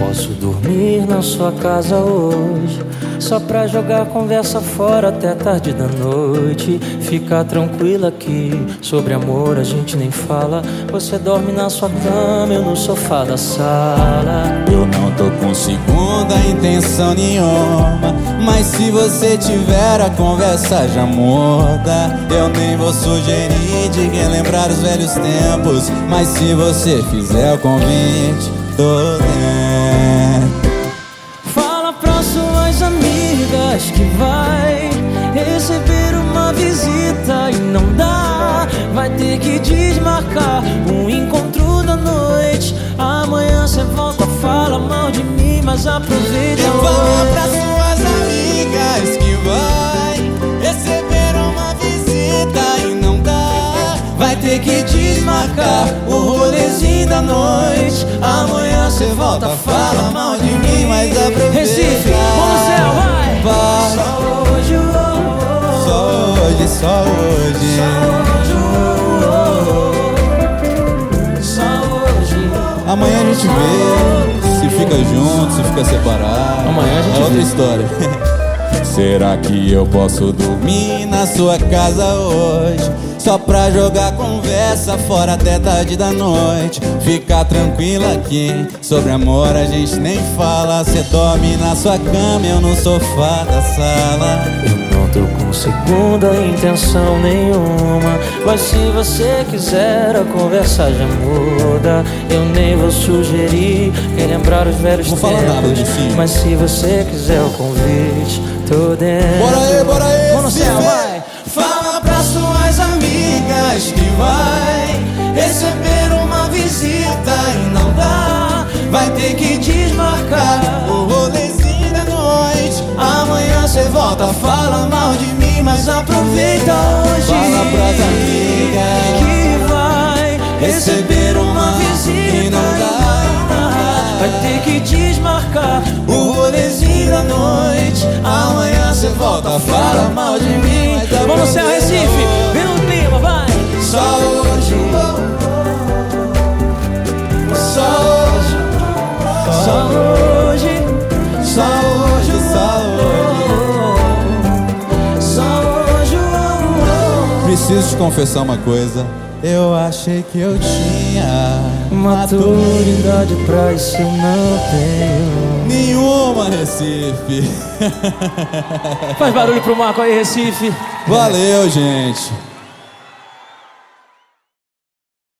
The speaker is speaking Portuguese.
posso dormir na sua casa hoje. Só pra jogar conversa fora até tarde da noite. Ficar tranquila aqui, sobre amor a gente nem fala. Você dorme na sua cama, eu no sofá da sala. Eu não tô com segunda intenção nenhuma. Mas se você tiver a conversa já muda. Eu nem vou sugerir de relembrar os velhos tempos. Mas se você fizer o convite, tô dentro. Ter que desmarcar um encontro da noite. Amanhã cê volta, fala mal de mim, mas aproveita. E fala hoje. pra suas amigas que vai receber uma visita e não dá. Vai ter que desmarcar o rolezinho da noite. Amanhã cê volta, fala mal de mim, mas aproveita. Recife, vamos céu, vai! Vai, Só hoje, oh, oh, só hoje, só hoje. Amanhã a gente vê se fica junto, se fica separado. Amanhã a gente é outra vê. história. Será que eu posso dormir na sua casa hoje? Só pra jogar conversa fora até tarde da noite. Ficar tranquila aqui, sobre amor a gente nem fala. Cê dorme na sua cama, eu no sofá da sala. Eu não tô com segunda intenção nenhuma. Mas se você quiser, a conversa já muda. Eu nem vou sugerir relembrar os velhos Vou falar tempos. nada, mas se você quiser o convite, tô dentro. Bora aí, bora aí, Vamos no se vai! Vai ter que desmarcar o rolezinho da noite. Amanhã cê volta, fala mal de mim, mas aproveita hoje. Fala pras amigas Que vai receber uma visita não dá. Vai ter que desmarcar o rolezinho da noite. Amanhã cê volta, fala mal de mim. Vamos aproveita Recife! Vem no clima, vai! Só hoje, Preciso te confessar uma coisa. Eu achei que eu tinha. Maturidade pra isso eu não tenho Nenhuma, Recife. Faz barulho pro Marco aí, Recife Valeu, gente.